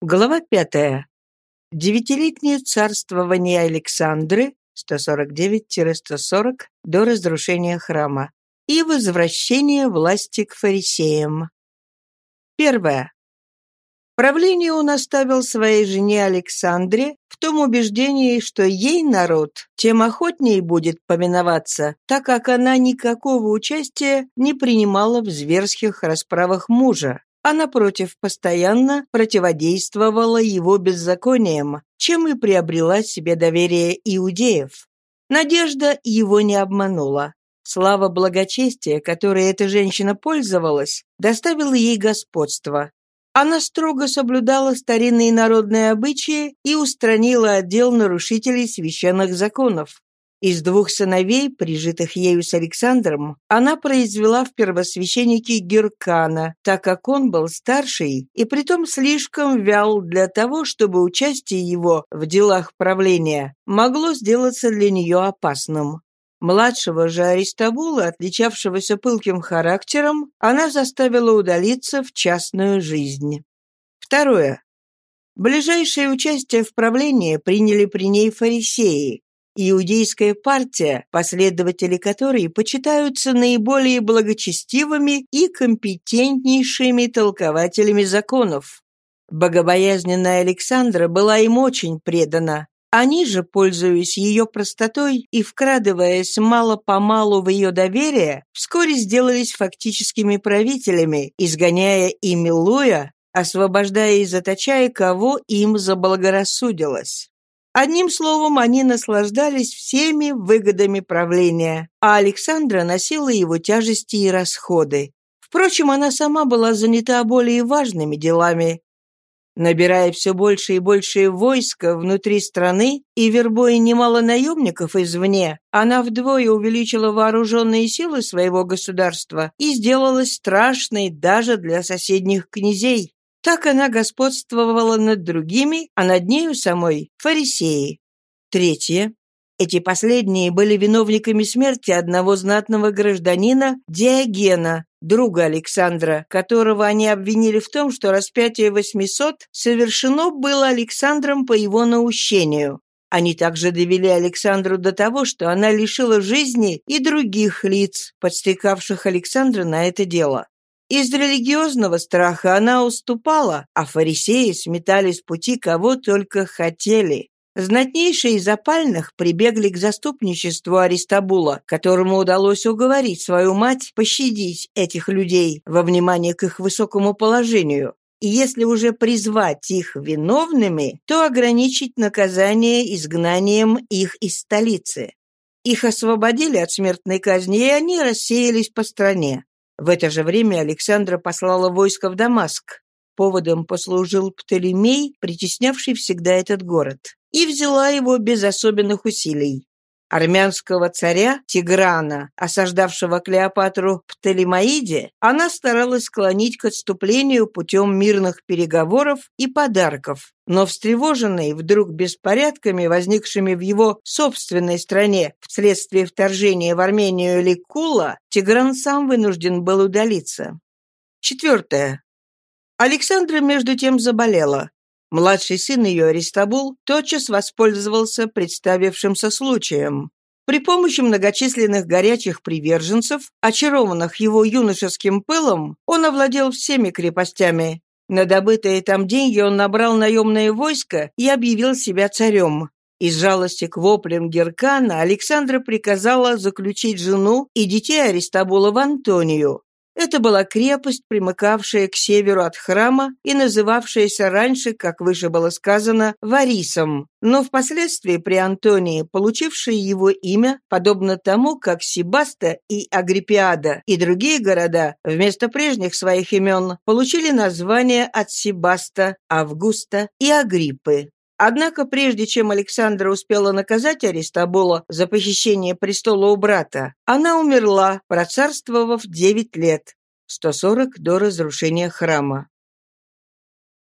Глава пятая. Девятилетнее царствование Александры 149-140 до разрушения храма и возвращение власти к фарисеям. Первое. Правление он оставил своей жене Александре в том убеждении, что ей народ тем охотнее будет поминоваться, так как она никакого участия не принимала в зверских расправах мужа, а, напротив, постоянно противодействовала его беззакониям, чем и приобрела себе доверие иудеев. Надежда его не обманула. Слава благочестия, которой эта женщина пользовалась, доставила ей господство. Она строго соблюдала старинные народные обычаи и устранила отдел нарушителей священных законов. Из двух сыновей, прижитых ею с Александром, она произвела в первосвященнике Геркана, так как он был старший и притом слишком вял для того, чтобы участие его в делах правления могло сделаться для нее опасным. Младшего же Аристабула, отличавшегося пылким характером, она заставила удалиться в частную жизнь. Второе. Ближайшее участие в правлении приняли при ней фарисеи, Иудейская партия, последователи которой почитаются наиболее благочестивыми и компетентнейшими толкователями законов. Богобоязненная Александра была им очень предана. Они же, пользуясь ее простотой и вкрадываясь мало-помалу в ее доверие, вскоре сделались фактическими правителями, изгоняя и милуя, освобождая и заточая, кого им заблагорассудилось. Одним словом, они наслаждались всеми выгодами правления, а Александра носила его тяжести и расходы. Впрочем, она сама была занята более важными делами. Набирая все больше и больше войска внутри страны и вербуя немало наемников извне, она вдвое увеличила вооруженные силы своего государства и сделалась страшной даже для соседних князей. Так она господствовала над другими, а над нею самой – фарисеи. Третье. Эти последние были виновниками смерти одного знатного гражданина Диогена, друга Александра, которого они обвинили в том, что распятие 800 совершено было Александром по его наущению. Они также довели Александру до того, что она лишила жизни и других лиц, подстекавших Александра на это дело. Из религиозного страха она уступала, а фарисеи сметали с пути кого только хотели. Знатнейшие из опальных прибегли к заступничеству Аристабула, которому удалось уговорить свою мать пощадить этих людей во внимание к их высокому положению. И если уже призвать их виновными, то ограничить наказание изгнанием их из столицы. Их освободили от смертной казни, и они рассеялись по стране. В это же время Александра послала войско в Дамаск. Поводом послужил Птолемей, притеснявший всегда этот город, и взяла его без особенных усилий. Армянского царя Тиграна, осаждавшего Клеопатру Птолемаиде, она старалась склонить к отступлению путем мирных переговоров и подарков. Но встревоженный вдруг беспорядками, возникшими в его собственной стране вследствие вторжения в Армению Ликула, Тигран сам вынужден был удалиться. Четвертое. Александра, между тем, заболела. Младший сын ее, Аристабул, тотчас воспользовался представившимся случаем. При помощи многочисленных горячих приверженцев, очарованных его юношеским пылом, он овладел всеми крепостями. На добытые там деньги он набрал наемное войско и объявил себя царем. Из жалости к воплям Геркана Александра приказала заключить жену и детей Аристабула в Антонию, это была крепость, примыкавшая к северу от храма и называвшаяся раньше, как выше было сказано, Варисом, но впоследствии при Антонии, получившая его имя, подобно тому, как Сибаста и Агриппиада и другие города вместо прежних своих имен получили название от Сибаста, Августа и Агриппы. Однако прежде чем Александра успела наказать Аристабула за похищение престола у брата, она умерла, процарствовав девять лет, 140 до разрушения храма.